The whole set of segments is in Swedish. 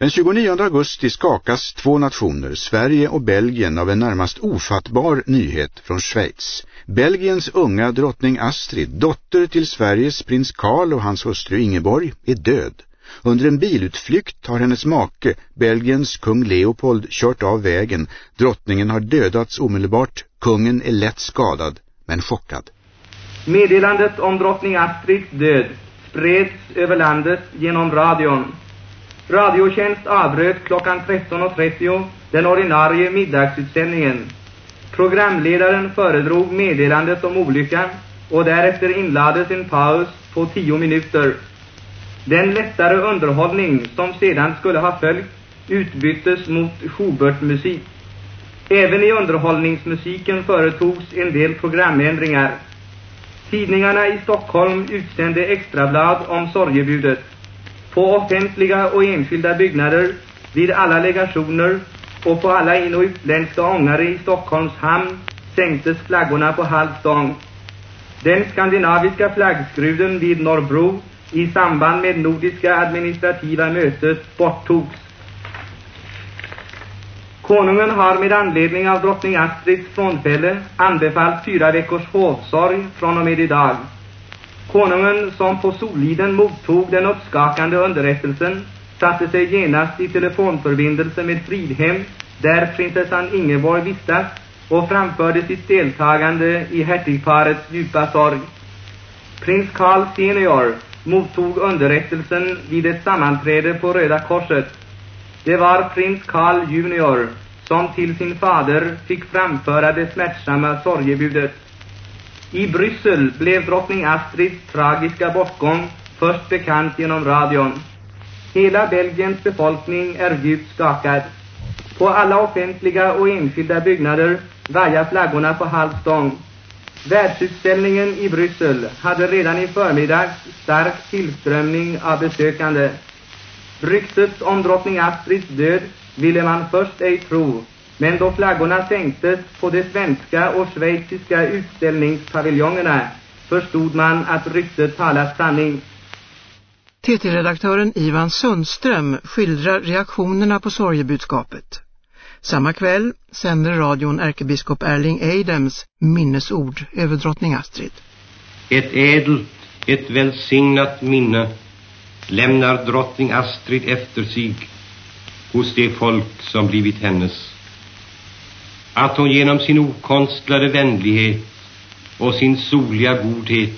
Den 29 augusti skakas två nationer, Sverige och Belgien, av en närmast ofattbar nyhet från Schweiz. Belgiens unga drottning Astrid, dotter till Sveriges prins Karl och hans hustru Ingeborg, är död. Under en bilutflykt har hennes make, Belgiens kung Leopold, kört av vägen. Drottningen har dödats omedelbart. Kungen är lätt skadad, men chockad. Meddelandet om drottning Astrids död spreds över landet genom radion. Radiotjänst avbröt klockan 13.30 den ordinarie middagsutsändningen. Programledaren föredrog meddelandet om olyckan och därefter inlades en paus på tio minuter. Den lättare underhållning som sedan skulle ha följt utbyttes mot Schubert-musik. Även i underhållningsmusiken företogs en del programändringar. Tidningarna i Stockholm utsände extrablad om sorgebudet. På offentliga och enskilda byggnader, vid alla legationer och på alla in- och utländska ångare i Stockholms hamn sänktes flaggorna på halv stång. Den skandinaviska flaggskruden vid Norrbro i samband med Nordiska administrativa mötet borttogs. Konungen har med anledning av drottning Astrids frånfälle anbefallt fyra veckors hovsorg från och med idag. Konungen, som på Soliden mottog den uppskakande underrättelsen, satte sig genast i telefonförbindelse med Fridhem, där prinsessan Ingeborg vistas, och framförde sitt deltagande i hertigparets djupa sorg. Prins Carl senior mottog underrättelsen vid ett sammanträde på Röda Korset. Det var prins Carl junior som till sin fader fick framföra det smärtsamma sorgebudet. I Bryssel blev drottning Astrids tragiska bortgång först bekant genom radion. Hela Belgiens befolkning är djupt skakad. På alla offentliga och enskilda byggnader vajar flaggorna på halv stång. Världsutställningen i Bryssel hade redan i förmiddags stark tillströmning av besökande. Ryktet om drottning Astrids död ville man först ej tro, men då flaggorna sänktes på de svenska och schweiziska utställningspaviljongerna förstod man att ryktet talat sanning. TT-redaktören Ivan Sundström skildrar reaktionerna på sorgebudskapet. Samma kväll sänder radion ärkebiskop Erling Eidems minnesord över drottning Astrid. Ett ädelt, ett välsignat minne lämnar drottning Astrid efter sig hos det folk som blivit hennes. Att hon genom sin okonstlade vänlighet och sin soliga godhet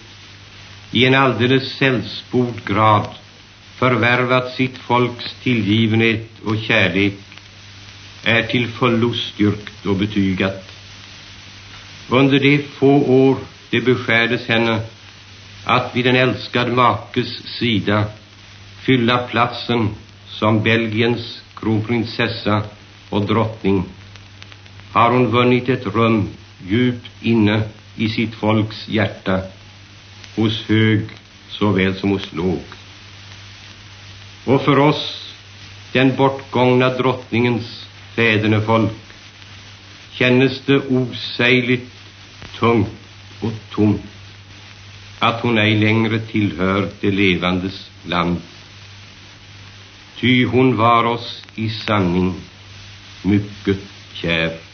i en alldeles sällspord grad förvärvat sitt folks tillgivenhet och kärlek är till fullo styrkt och betygat. Under de få år det beskärdes henne att vid en älskad makes sida fylla platsen som Belgiens kronprinsessa och drottning har hon vunnit ett rum djupt inne i sitt folks hjärta, hos hög såväl som hos låg. Och för oss, den bortgångna drottningens fädernefolk, kännes det osägligt tungt och tomt att hon ej längre tillhör det levandes land. Ty hon var oss i sanning mycket kär.